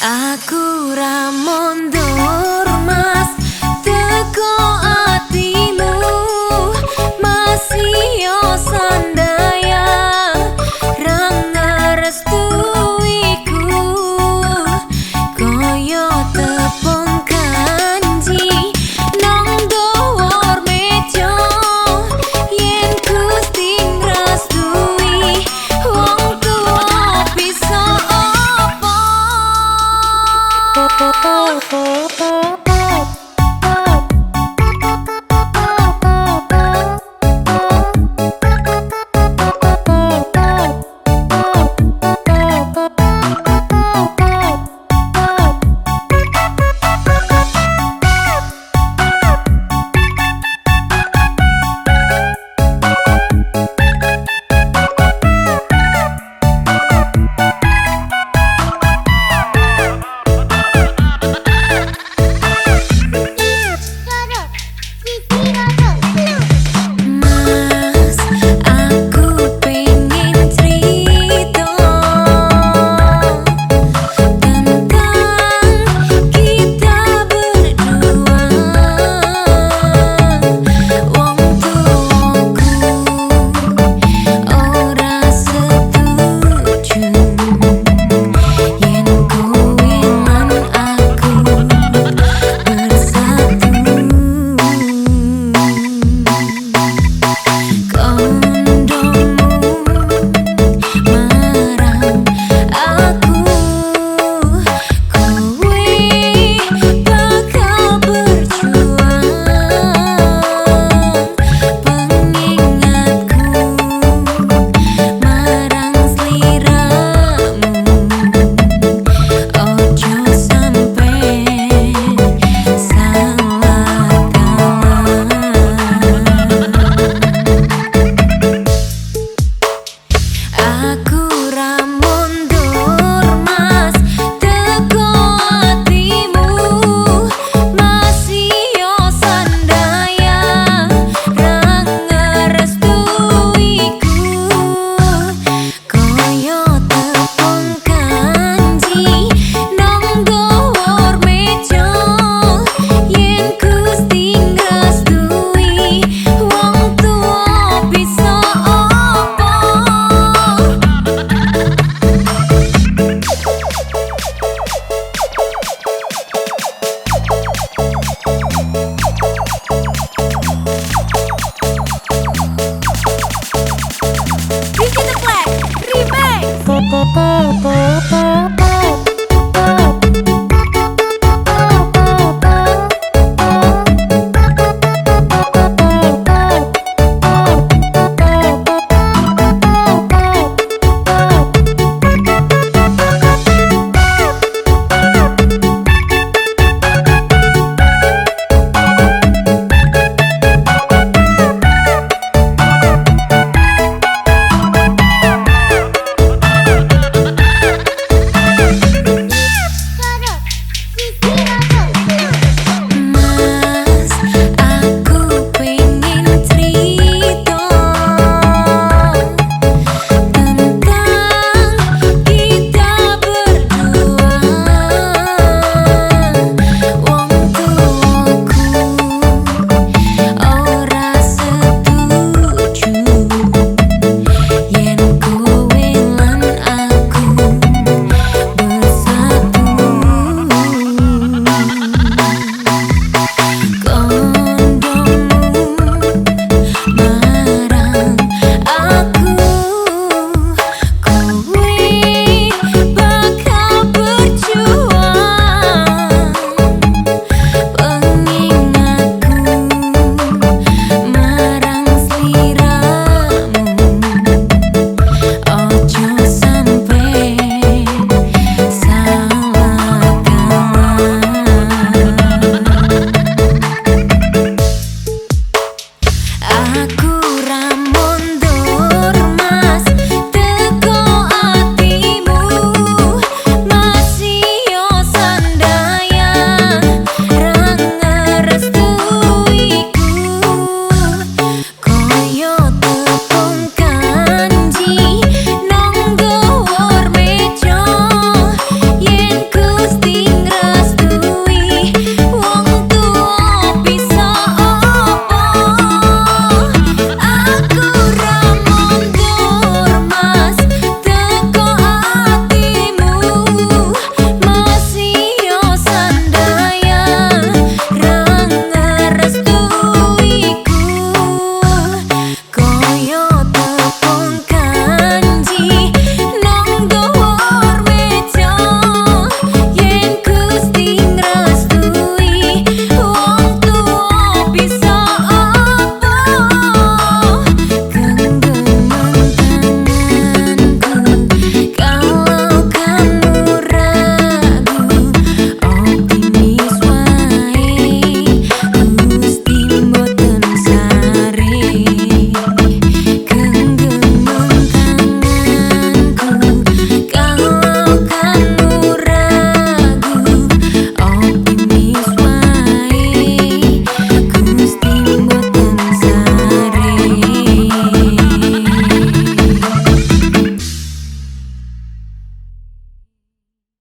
Aku ramonde pa, pa.